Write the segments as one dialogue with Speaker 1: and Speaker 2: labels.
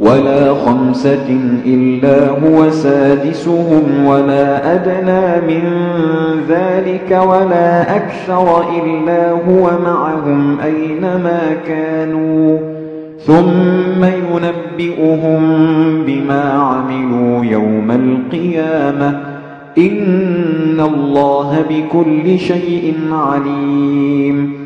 Speaker 1: ولا خمسة إلا هو سادسهم وما أدنى من ذلك ولا أكثر إلا هو معهم أينما كانوا ثم ينبئهم بما عملوا يوم القيامة إن الله بكل شيء عليم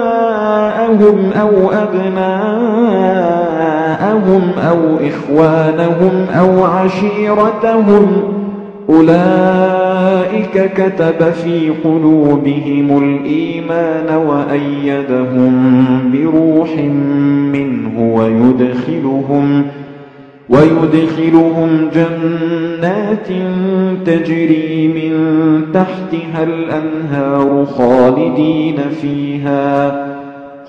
Speaker 1: آباءهم أو أبناءهم أو إخوانهم أو عشيرتهم أولئك كتب في قلوبهم الإيمان وأيدهم بروح منه ويدخلهم ويدخلهم جنات تجري من تحتها الأنهار خالدين فيها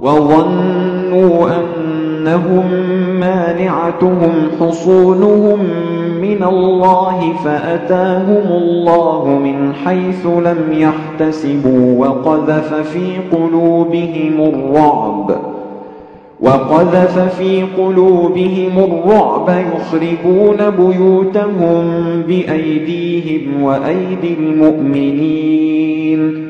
Speaker 1: وظنوا أنهم مانعتهم حصونهم من الله فأتاهم الله من حيث لم يحتسبوا وقذف في قلوبهم الرعب
Speaker 2: وقذف
Speaker 1: في قلوبهم الرعب يخربون بيوتهم بأيديهم وأيدي المؤمنين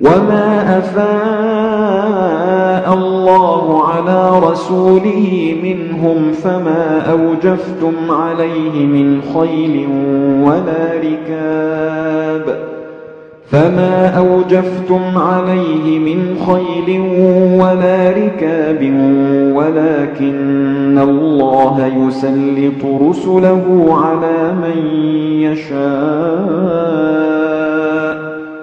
Speaker 1: وما أفاء الله على رسوله منهم فما أوجفتم عليه من خيل ولا ركاب فما أوجفتم عليه من خيل ولا ركاب ولكن الله يسلط رسله على من يشاء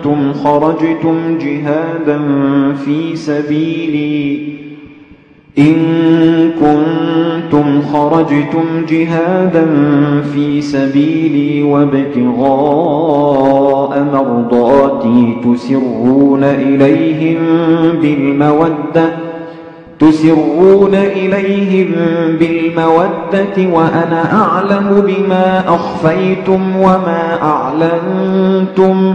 Speaker 1: أنتم خرجتم جهادا في سبيلي إن كنتم خرجتم جهادا في سبيلي وابتغاء مرضاتي تسرون إليهم بالمودة تسرون إليهم بالمودة وأنا أعلم بما أخفيتم وما أعلنتم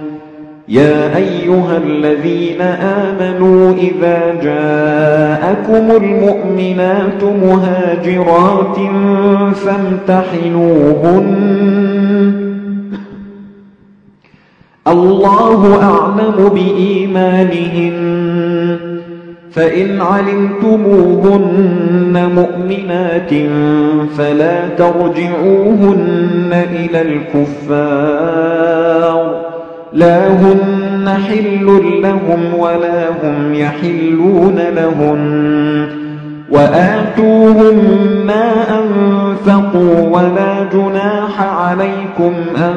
Speaker 1: يا أيها الذين آمنوا إذا جاءكم المؤمنات مهاجرات فامتحنوهن الله أعلم بإيمانهن فإن علمتموهن مؤمنات فلا ترجعوهن إلى الكفار لا هن حل لهم ولا هم يحلون لهن وآتوهم ما أنفقوا ولا جناح عليكم أن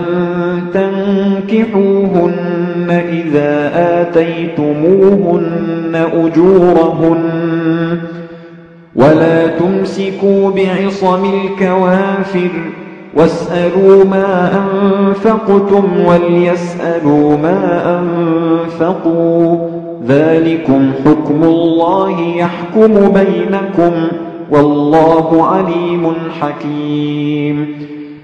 Speaker 1: تنكحوهن إذا آتيتموهن أجورهن ولا تمسكوا بعصم الكوافر واسألوا ما أنفقتم وليسألوا ما أنفقوا ذلكم حكم الله يحكم بينكم والله عليم حكيم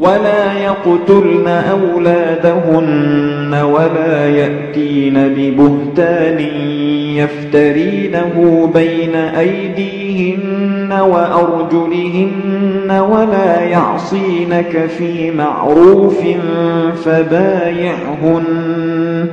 Speaker 1: ولا يقتلن أولادهن ولا يأتين ببهتان يفترينه بين أيديهن وأرجلهن ولا يعصينك في معروف فبايعهن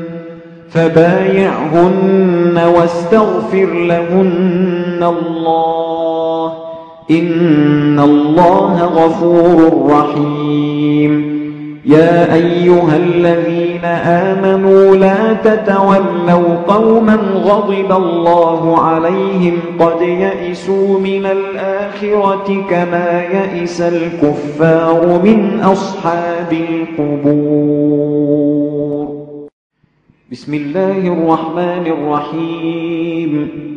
Speaker 1: فبايعهن واستغفر لهن الله إن الله غفور رحيم يا أيها الذين آمنوا لا تتولوا قوما غضب الله عليهم قد يئسوا من الآخرة كما يئس الكفار من أصحاب القبور بسم الله الرحمن الرحيم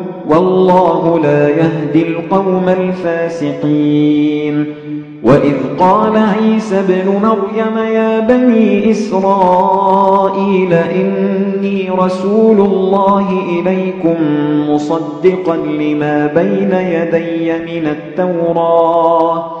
Speaker 1: والله لا يهدي القوم الفاسقين وإذ قال عيسى بن مريم يا بني إسرائيل إني رسول الله إليكم مصدقا لما بين يدي من التوراه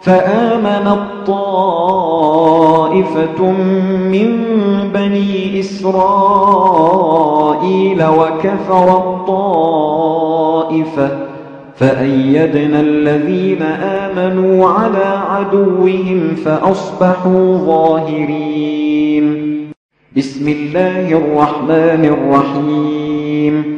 Speaker 1: فآمنت طائفة من بني إسرائيل وكفر الطائفة فأيدنا الذين آمنوا على عدوهم فأصبحوا ظاهرين بسم الله الرحمن الرحيم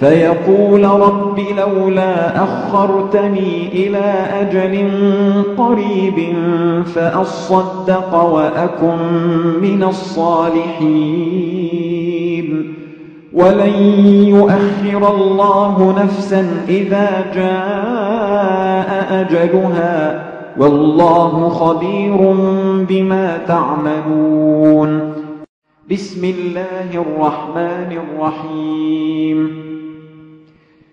Speaker 1: فيقول رب لولا أخرتني إلى أجل قريب فأصدق وأكن من الصالحين ولن يؤخر الله نفسا إذا جاء أجلها والله خبير بما تعملون بسم الله الرحمن الرحيم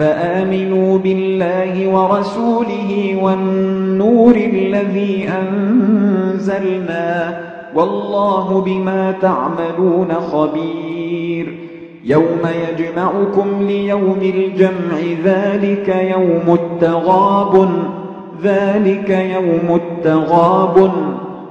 Speaker 1: فآمنوا بالله ورسوله والنور الذي أنزلنا والله بما تعملون خبير يوم يجمعكم ليوم الجمع ذلك يوم التغابن ذلك يوم التغابن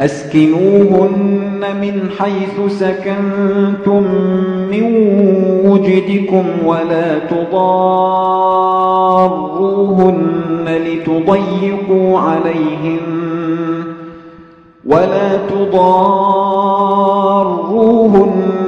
Speaker 1: أسكنوهن من حيث سكنتم من وجدكم ولا تضاروهن لتضيقوا عليهن ولا تضاروهن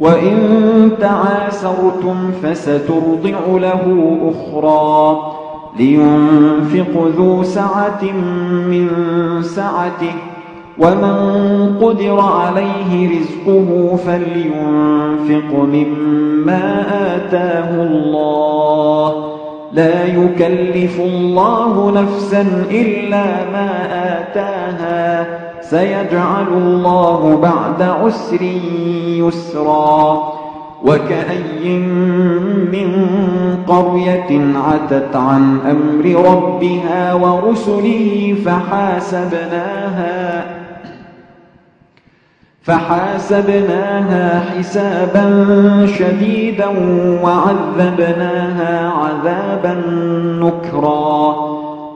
Speaker 1: وإن تعاسرتم فسترضع له أخرى لينفق ذو سعة من سعته ومن قدر عليه رزقه فلينفق مما آتاه الله لا يكلف الله نفسا إلا ما آتاها سيجعل الله بعد عسر يسرا وكأي من قرية عتت عن أمر ربها ورسله فحاسبناها فحاسبناها حسابا شديدا وعذبناها عذابا نكرا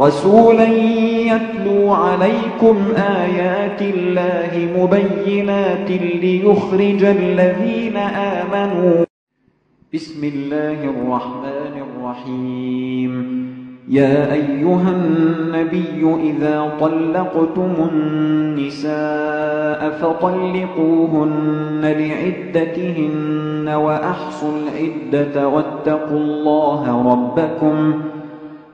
Speaker 1: رسولا يتلو عليكم آيات الله مبينات ليخرج الذين آمنوا بسم الله الرحمن الرحيم يا أيها النبي إذا طلقتم النساء فطلقوهن لعدتهن وأحصوا العدة واتقوا الله ربكم ۖ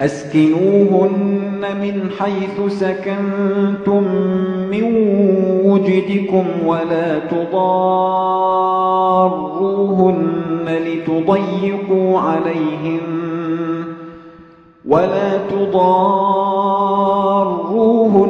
Speaker 1: أسكنوهن من حيث سكنتم من وجدكم ولا تضاروهن لتضيقوا عليهم ولا تضاروهن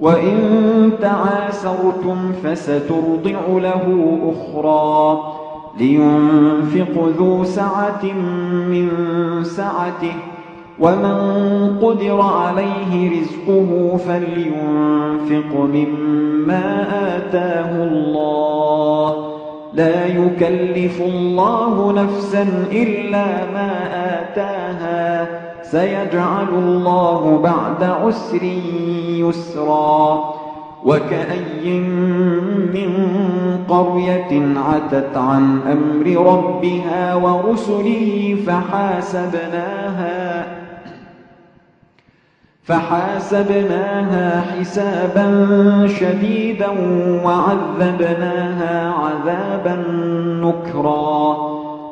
Speaker 1: وإن تعاسرتم فسترضع له أخرى لينفق ذو سعة من سعته ومن قدر عليه رزقه فلينفق مما آتاه الله لا يكلف الله نفسا إلا ما آتاها سيجعل الله بعد عسر يسرا وكأي من قرية عتت عن أمر ربها ورسله فحاسبناها فحاسبناها حسابا شديدا وعذبناها عذابا نكرا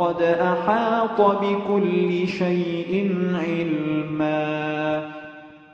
Speaker 1: وقد أحاط بكل شيء علما